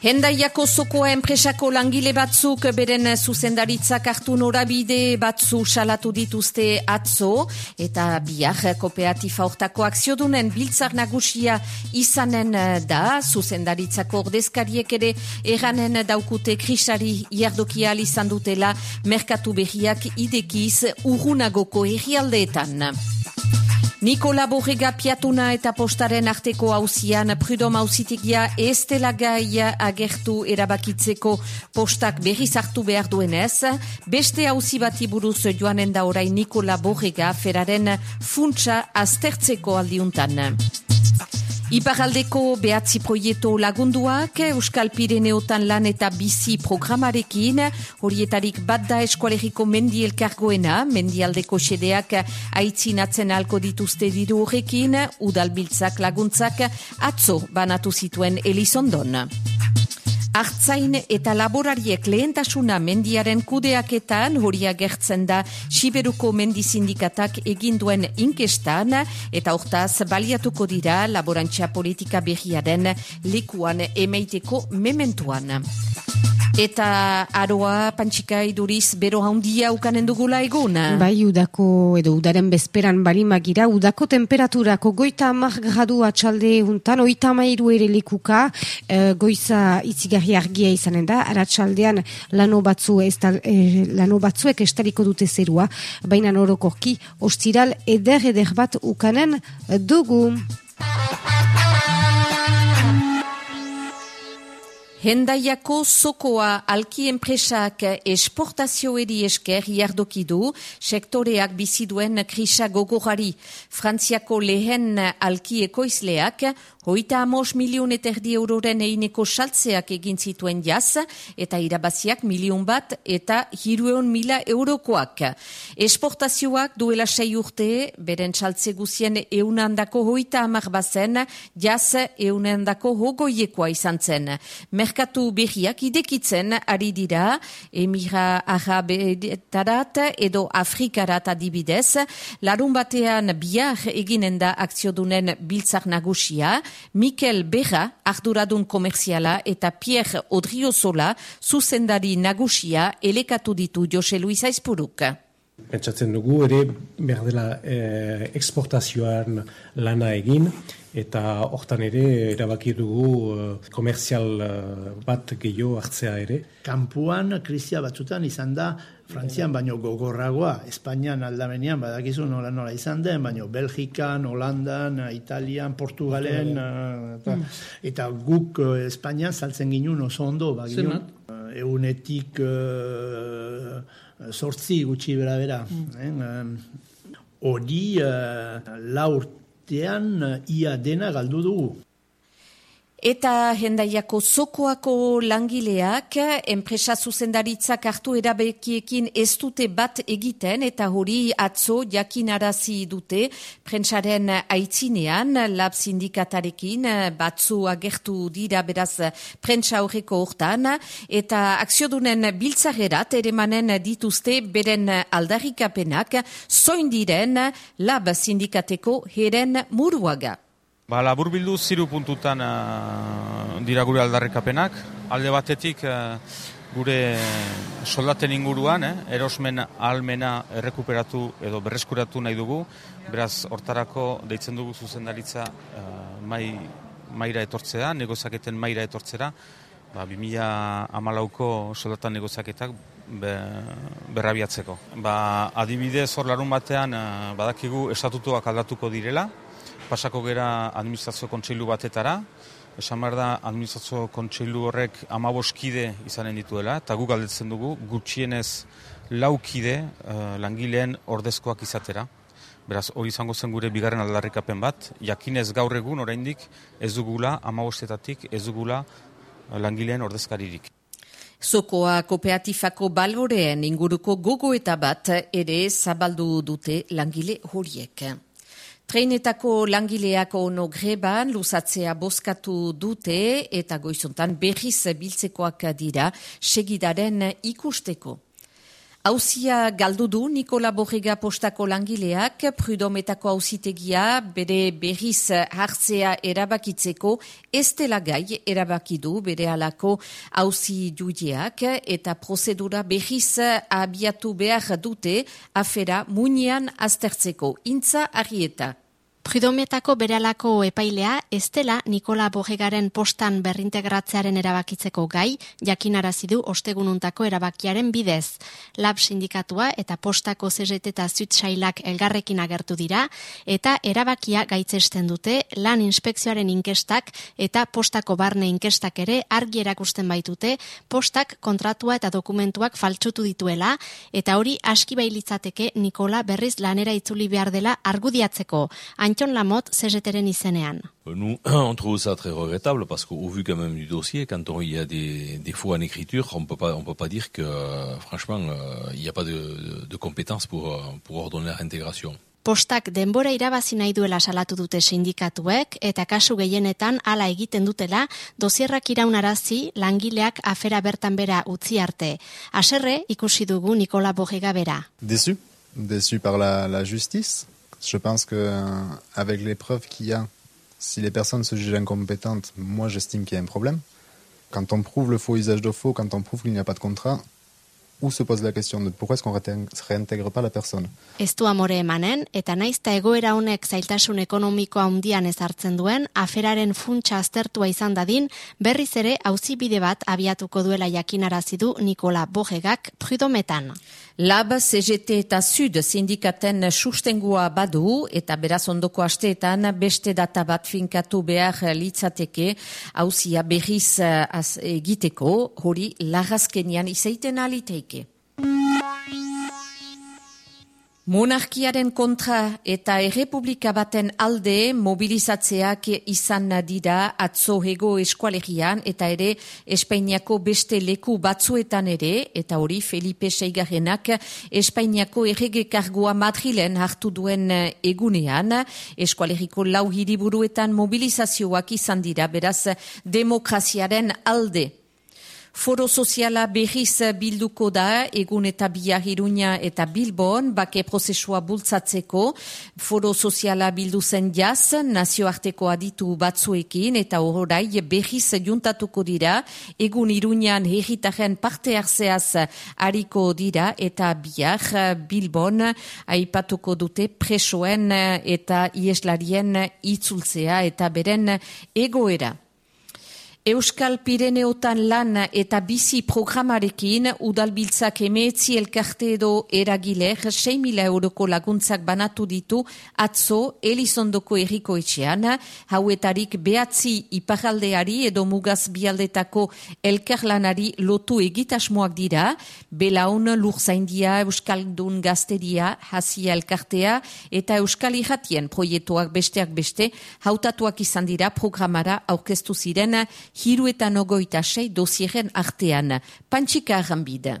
Hendaiako zokoa enpresako langile batzuk beren zuzendaritzak hartu norabide batzu salatu dituzte atzo eta biak kooperatifa hortako akziodunen biltzar nagusia izanen da zuzendaritzako ordezkariek ere eranen daukute krisari jardokia izan dutela merkatu berriak idekiz urunagoko errialdeetan. Nikola Borrega piatuna eta postaren arteko hauzian prudom hauzitikia ez dela gai agertu erabakitzeko postak berriz hartu behar duenez, beste hauzi bati buruz joanen da orai Nikola Borrega feraren funtsa aztertzeko aldiuntan. Iparaldeko behatzi proieto lagunduak, Euskal Pireneotan lan eta bizi programarekin, horietarik bat da eskualeriko mendi elkargoena, mendialdeko sedeak aitzinatzen alko dituzte diru horrekin, udalbiltzak laguntzak atzo banatu zituen Elizondon. Artzain eta laborariek lehentasuna mendiaren kudeaketan horia gertzen da Siberuko mendizindikatak eginduen inkestan eta hortaz baliatuko dira laborantza politika berriaren likuan emeiteko mementuan. Eta aroa pantxika iduriz bero handia ukanen dugula egun. Bai, udako edo udaren bezperan balimagira, udako temperaturako goita amak gradu atxalde untan, oita mairu ere likuka, e, goiza itzigarri argia izanen da, aratxaldean lano, batzu ez e, lano batzuek estariko dute zerua, baina norokorki, ostiral eder eder bat ukanen dugu. Hendaiako zokoa alki enpresak esportazioeri esker jardoki du sektoreak biziduen krisa gogorari. Frantziako lehen alki ekoizleak Hoita amos milion eterdi euroren eineko saltzeak egin zituen jaz, eta irabaziak milion bat eta hirueon mila eurokoak. Esportazioak duela sei urte, beren saltze guzien eunandako hoita amak bazen, jaz eunandako hogoiekoa izan zen. Merkatu berriak idekitzen ari dira, emira arabetarat edo afrikarat adibidez, larun batean biar eginen da akziodunen biltzak nagusia, Mikel Berra, arduradun komerziala, eta Pierre Odriozola, zuzendari nagusia, elekatu ditu Jose Luis Aizpuruk. Pentsatzen dugu ere behar dela eh, eksportazioan lana egin eta hortan ere erabaki dugu eh, komerzial eh, bat gehiago hartzea ere. Kampuan krizia batzutan izan da Frantzian baino gogorragoa, Espainian aldamenean badakizu nola nola izan den, baino Belgikan, Holandan, Italian, Portugalen, uh, eta, mm. eta guk uh, Espainian saltzen ginen oso ondo, bagion, eunetik uh, sortzi gutxi bera bera. Mm. Hori uh, laurtean ia dena galdu dugu. Eta hendaiako zokoako langileak, enpresa zuzendaritzak hartu erabekiekin ez dute bat egiten, eta hori atzo jakinarazi dute, prentsaren aitzinean, lab sindikatarekin, batzu agertu dira beraz prentsa horreko hortan, eta akziodunen biltzagerat ere manen dituzte beren aldarrikapenak, zoin diren lab sindikateko heren muruaga. Ba, labur bildu ziru puntutan uh, dira gure aldarrikapenak. Alde batetik uh, gure soldaten inguruan, eh, erosmen almena errekuperatu edo berreskuratu nahi dugu. Beraz, hortarako deitzen dugu zuzendaritza uh, mai, maira etortzea, negozaketen maira etortzera. Ba, 2000 amalauko soldatan negozaketak be, berrabiatzeko. Ba, adibidez hor larun batean badakigu estatutuak aldatuko direla, pasako gera administrazio kontseilu batetara, esan behar da administrazio kontseilu horrek amaboskide izanen dituela, eta gu galdetzen dugu gutxienez laukide uh, langileen ordezkoak izatera. Beraz, hori izango zen gure bigarren aldarrikapen bat, jakinez gaur egun oraindik ez dugula amabostetatik ez dugula uh, langileen ordezkaririk. Zokoa kooperatifako baloreen inguruko gogo eta bat ere zabaldu dute langile horiek. Treinetako langileak ono greban luzatzea boskatu dute eta goizontan berriz biltzekoak dira segidaren ikusteko. Hauzia galdu du Nikola Borrega postako langileak, prudometako hauzitegia bere berriz hartzea erabakitzeko, ez dela gai erabakidu bere alako hauzi judiak eta prozedura berriz abiatu behar dute afera muinean aztertzeko. Intza arrieta. Pridometako beralako epailea estela Nikola Bogegaren postan berrintegratzearen erabakitzeko gai, jakinarazi du ostegununtako erabakiaren bidez. Lab sindikatua eta postako CGT eta zutsailak elgarrekin agertu dira, eta erabakia gaitzesten dute lan inspekzioaren inkestak eta postako barne inkestak ere argi erakusten baitute postak kontratua eta dokumentuak faltsutu dituela, eta hori aski bailitzateke Nikola berriz lanera itzuli behar dela argudiatzeko. Antxon Lamot, CGTren izenean. Nous, on trouve ça très regrettable parce qu'au vu quand même du dossier, quand on, il y a des défauts en écriture, on peut pas, on peut pas dire que, franchement, euh, il n'y a pas de, de compétences pour, pour ordonner la réintégration. Postak denbora irabazi nahi duela salatu dute sindikatuek eta kasu gehienetan hala egiten dutela dosierrak iraunarazi langileak afera bertan bera utzi arte. Aserre ikusi dugu Nikola Bogega bera. Déçu, déçu par la, la justice? Je pense que euh, avec les preuves qu'il y a, si les personnes se jugent incompétentes, moi j'estime qu'il y a un problème. Quand on prouve le faux usage de faux, quand on prouve qu'il n'y a pas de contrat, où se pose la question de pourquoi est-ce qu'on ne réintègre pas la personne Ez du amore emanen, eta naizta egoera honek zailtasun ekonomikoa handian ezartzen duen, aferaren funtsa aztertua izan dadin, berriz ere auzibide bat abiatuko duela jakinarazi du Nikola Bogegak prudometan. Lab, CGT eta Sud sindikaten sustengua badu eta beraz ondoko asteetan beste data bat finkatu behar litzateke hauzia berriz az, egiteko hori lagazkenian izaiten aliteike. Monarkiaren kontra eta errepublika baten alde mobilizatzeak izan dira atzohego eskualegian eta ere Espainiako beste leku batzuetan ere eta hori Felipe Seigarrenak Espainiako erregekargoa Madrilen hartu duen egunean eskualegiko lau hiriburuetan mobilizazioak izan dira beraz demokraziaren alde. Foro soziala berriz bilduko da, egun eta biar iruña eta bilbon, bake prozesua bultzatzeko. Foro soziala bildu zen jaz, nazioarteko aditu batzuekin, eta horrai berriz juntatuko dira, egun iruñan herritaren parte hartzeaz hariko dira, eta biar bilbon aipatuko dute presoen eta ieslarien itzultzea eta beren egoera. Euskal Pireneotan lan eta bizi programarekin udalbiltzak emeetzi elkarte edo eragiler 6 mila euroko laguntzak banatu ditu atzo Elizondoko erriko etxean, hauetarik behatzi iparaldeari edo mugaz bialdetako elkarlanari lotu egitasmoak dira, belaun lurzaindia Euskaldun gazteria, hasia elkartea eta Euskal Iratien proiektuak besteak beste hautatuak izan dira programara aurkeztu ziren hiru eta nogoita sei dosieren artean. Pantxika arranbide.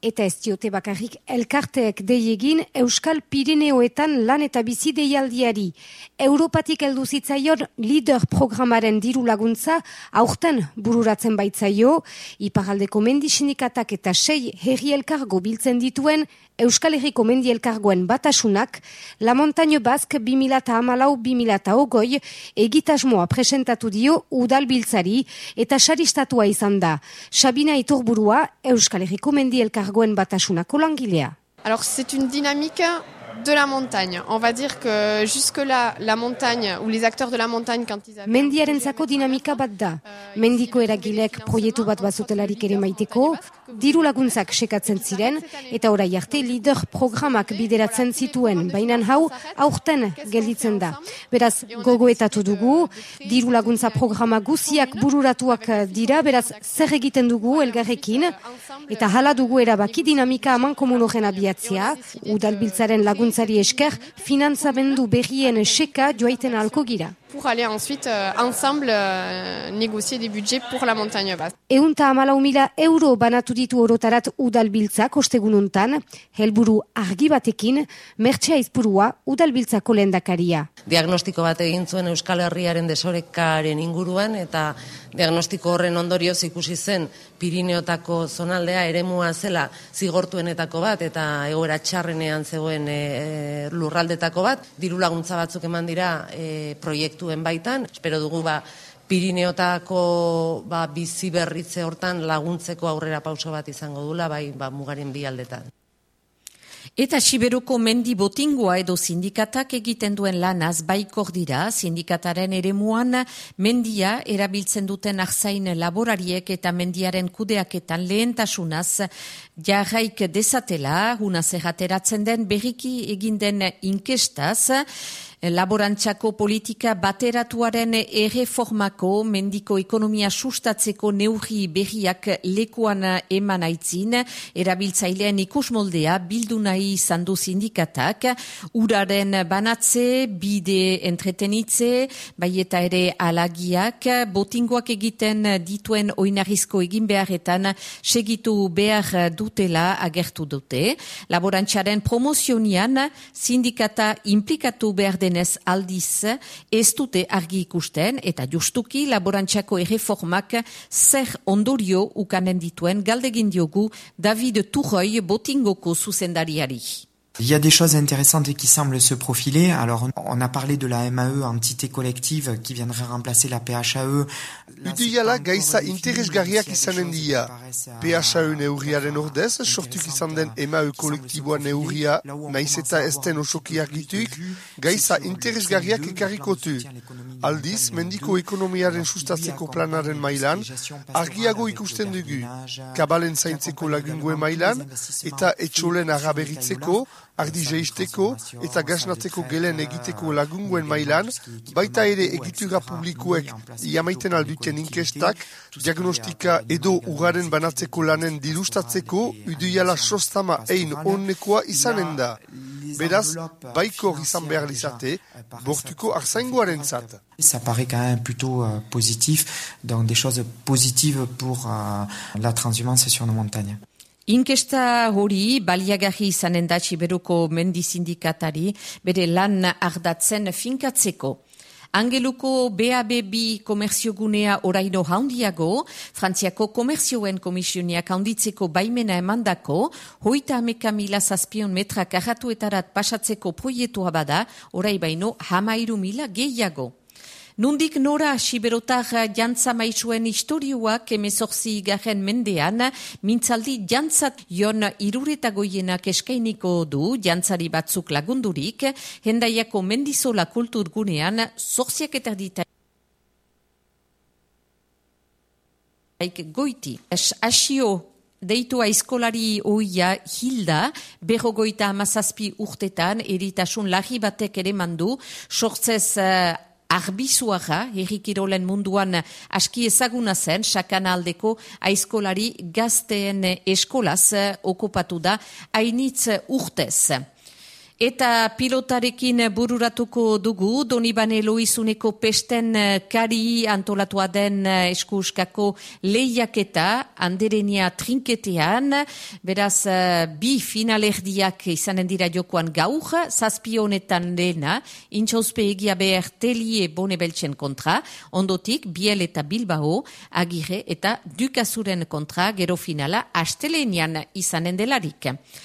Eta ez diote bakarrik elkarteek deiegin Euskal Pirineoetan lan eta bizi deialdiari. Europatik heldu zitzaion lider programaren diru laguntza aurten bururatzen baitzaio, iparaldeko mendixinikatak eta sei herri elkargo biltzen dituen Euskal Herriko mendielkargoen batasunak, La Montaño Bask 2008-2008 egitasmoa presentatu dio udalbiltzari eta saristatua izan da. Sabina Iturburua Euskal Herriko mendielkargoen batasunako langilea. Alors c'est une dynamique de la montagne. On va dire que jusque-là, la montagne, ou les acteurs de la montagne, quand ils avaient... Mendiarentzako dinamika bat da. Mendiko eragilek proiektu bat bazutelarik ere maiteko, diru laguntzak sekatzen ziren, eta orai arte lider programak bideratzen zituen, baina hau aurten gelditzen da. Beraz, gogoetatu dugu, diru laguntza programa guziak bururatuak dira, beraz, zer egiten dugu elgarrekin, eta hala dugu erabaki dinamika aman komunogen abiatzia, udalbiltzaren laguntzari esker, finantzamendu berrien seka joaiten alko gira. Pour aller ensuite euh, ensemble euh, négocier des budgets pour la montagne basse. Eunta amalau mila euro banatu ditu orotarat udalbiltzak ostegununtan, helburu argi batekin, mertxea izpurua udalbiltzako lehendakaria. Diagnostiko bat egin zuen Euskal Herriaren desorekaren inguruan eta diagnostiko horren ondorioz ikusi zen Pirineotako zonaldea eremua zela zigortuenetako bat eta egoera txarrenean zegoen e, e, lurraldetako bat, diru laguntza batzuk eman dira e, proiektuen baitan, espero dugu ba Pirineotako ba, bizi berritze hortan laguntzeko aurrera pauso bat izango dula, bai ba, mugaren bi aldetan. Eta Siberuko mendi botingua edo sindikatak egiten duen lanaz baikor dira, sindikataren ere muan mendia erabiltzen duten arzain laborariek eta mendiaren kudeaketan lehentasunaz jarraik desatela, unaz errateratzen den berriki eginden inkestaz, laborantzako politika bateratuaren erreformako mendiko ekonomia sustatzeko neurri berriak lekuan eman aitzin, erabiltzailean ikusmoldea bildu nahi izan du sindikatak, uraren banatze, bide entretenitze, bai eta ere alagiak, botingoak egiten dituen oinarizko egin beharretan segitu behar dutela agertu dute. Laborantzaren promozionian sindikata implikatu behar den denez aldiz ez dute argi ikusten eta justuki laborantxako erreformak zer ondorio ukanen dituen galdegin diogu David Turroi botingoko zuzendariari. Il y a des choses intéressantes qui semblent se profiler. Alors, on a parlé de la MAE, entité collective, qui viendrait remplacer la PHAE. Udiala gaisa interesgarriak izanen dia. PHAE neurriaren ordez, sortuk izan den MAE kolektiboa neurria, naiz eta ez den osoki argituik, gaisa interesgarriak ekarrikotu. Aldiz, mendiko ekonomiaren sustatzeko planaren mailan, argiago ikusten dugu. Kabalen zaintzeko lagungue mailan, eta etxolen araberitzeko, ardi jeisteko eta gaznatzeko gelen egiteko lagunguen mailan, baita ere egitura publikoek jamaiten alduten inkestak, diagnostika edo ugaren banatzeko lanen dirustatzeko, uduiala sostama ein onnekoa izanen da. Beraz, baiko izan behar lizate, bortuko arzaingoaren zat. Ça paraît quand même plutôt euh, positif, donc des choses positives pour euh, la transhumance sur nos montagnes. Inkesta hori baliagarri izanen da Siberuko mendi sindikatari bere lan ardatzen finkatzeko. Angeluko BABB komerziogunea oraino haundiago, Frantziako komerzioen komisioniak haunditzeko baimena emandako, hoita ameka mila zazpion metra karratuetarat pasatzeko proietua bada, orai baino hamairu mila gehiago. Nundik nora siberotar jantza maizuen historioak emezorzi garen mendean, mintzaldi jantzat jon iruretagoienak eskainiko du jantzari batzuk lagundurik, hendaiako mendizola kulturgunean zorziak eta dita. Goiti, asio deitua eskolari oia hilda, berrogoita amazazpi urtetan, eritasun lagi batek ere mandu, sortzez arbizuaga, herrikirolen munduan aski ezaguna zen, sakana aldeko aizkolari gazteen eskolaz okupatu da, hainitz urtez. Eta pilotarekin bururatuko dugu, Donibane Loizuneko pesten eh, kari antolatua den eh, eskuskako lehiaketa, anderenia trinketean, beraz eh, bi finalerdiak izanen dira jokoan gaur, zazpi honetan lehena, intxauzpe egia behar telie bone beltzen kontra, ondotik Biel eta Bilbao, agire eta Dukazuren kontra, gero finala, astelenian izanen delarik.